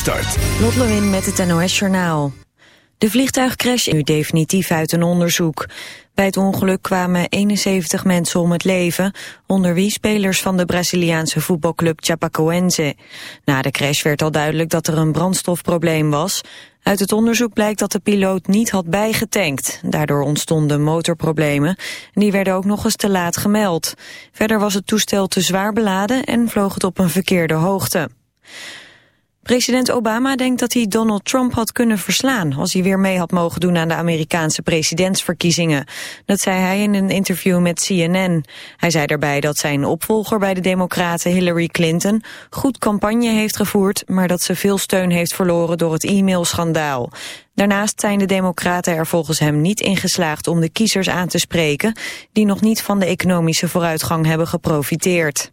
start. Lot met het NOS Journaal. De vliegtuigcrash is nu definitief uit een onderzoek. Bij het ongeluk kwamen 71 mensen om het leven, onder wie spelers van de Braziliaanse voetbalclub Chapecoense. Na de crash werd al duidelijk dat er een brandstofprobleem was. Uit het onderzoek blijkt dat de piloot niet had bijgetankt. Daardoor ontstonden motorproblemen. Die werden ook nog eens te laat gemeld. Verder was het toestel te zwaar beladen en vloog het op een verkeerde hoogte. President Obama denkt dat hij Donald Trump had kunnen verslaan als hij weer mee had mogen doen aan de Amerikaanse presidentsverkiezingen. Dat zei hij in een interview met CNN. Hij zei daarbij dat zijn opvolger bij de democraten Hillary Clinton goed campagne heeft gevoerd, maar dat ze veel steun heeft verloren door het e-mailschandaal. Daarnaast zijn de democraten er volgens hem niet in geslaagd om de kiezers aan te spreken die nog niet van de economische vooruitgang hebben geprofiteerd.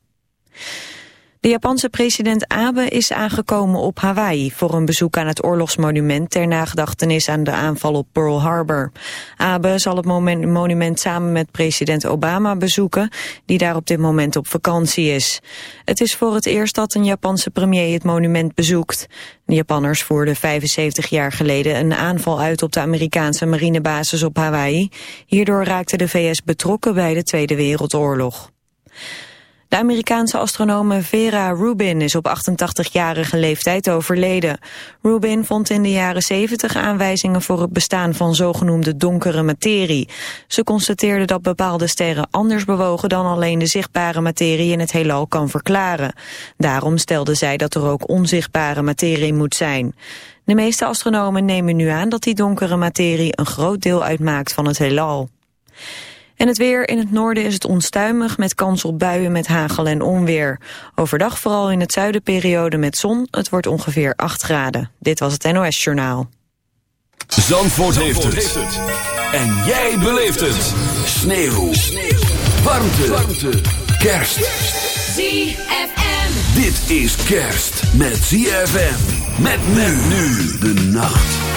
De Japanse president Abe is aangekomen op Hawaii voor een bezoek aan het oorlogsmonument ter nagedachtenis aan de aanval op Pearl Harbor. Abe zal het monument samen met president Obama bezoeken, die daar op dit moment op vakantie is. Het is voor het eerst dat een Japanse premier het monument bezoekt. De Japanners voerden 75 jaar geleden een aanval uit op de Amerikaanse marinebasis op Hawaii. Hierdoor raakte de VS betrokken bij de Tweede Wereldoorlog. De Amerikaanse astronome Vera Rubin is op 88-jarige leeftijd overleden. Rubin vond in de jaren 70 aanwijzingen voor het bestaan van zogenoemde donkere materie. Ze constateerde dat bepaalde sterren anders bewogen dan alleen de zichtbare materie in het heelal kan verklaren. Daarom stelde zij dat er ook onzichtbare materie moet zijn. De meeste astronomen nemen nu aan dat die donkere materie een groot deel uitmaakt van het heelal. En het weer in het noorden is het onstuimig met kans op buien met hagel en onweer. Overdag vooral in het zuiden periode met zon. Het wordt ongeveer 8 graden. Dit was het NOS Journaal. Zandvoort, heeft, het. En jij beleeft het. Sneeuw. Sneeuw. Warmte. Warmte. Kerst. ZFM. Dit is kerst met ZFM. Met men nu de nacht.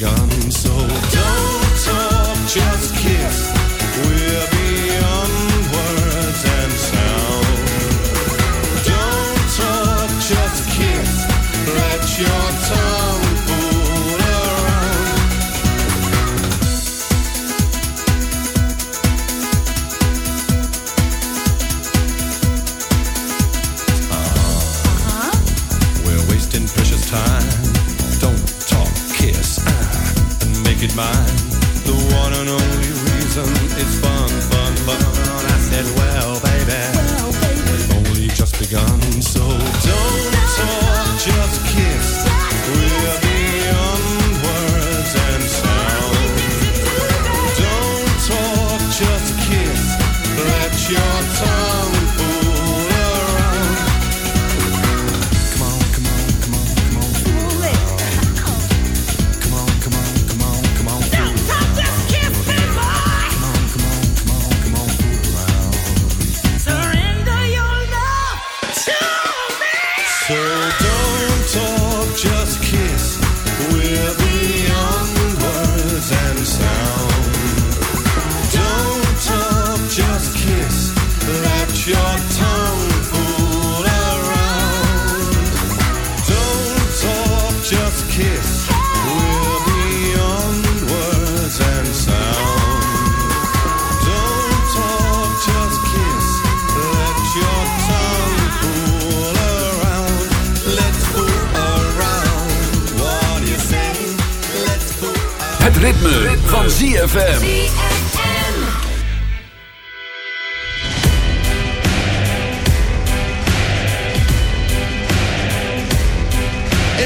gone so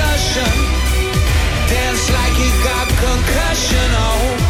discussion. Dance like you got concussion. Oh.